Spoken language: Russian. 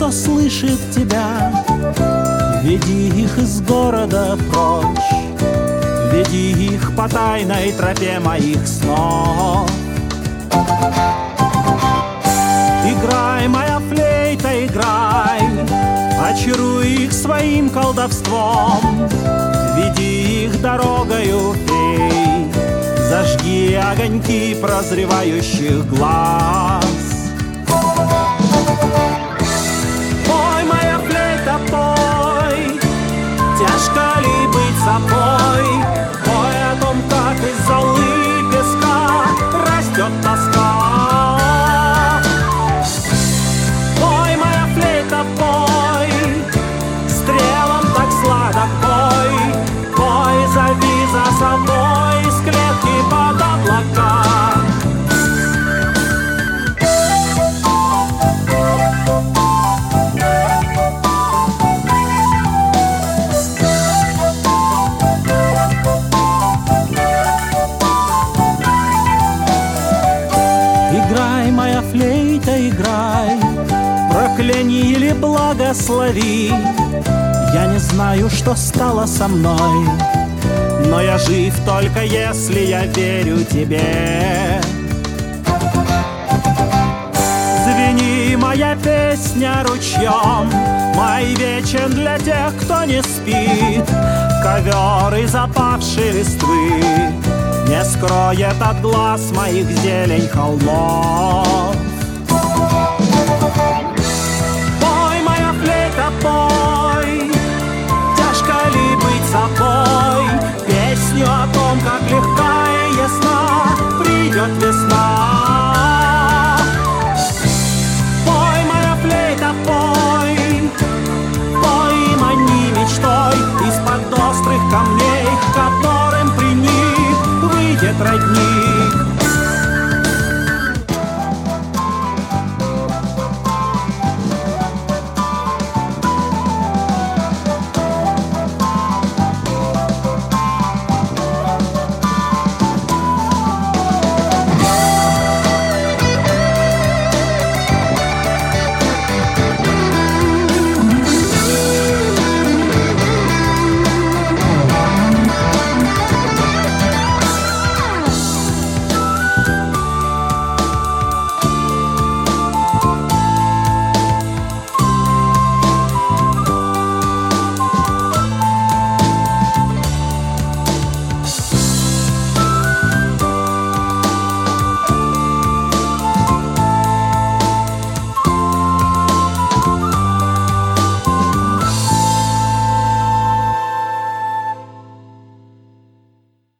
услышит тебя. Веди их из города прочь, веди их по тайной тропе моих снов. Играй, моя флейта, играй, очаруй их своим колдовством, веди их дорогою фей, зажги огоньки прозревающих глаз. Благослови. Я не знаю, что стало со мной, но я жив только если я верю тебе. Звени моя песня ручьем, мой вечен для тех, кто не спит. Ковер из опавшей листвы не скроет от глаз моих зелень холмов.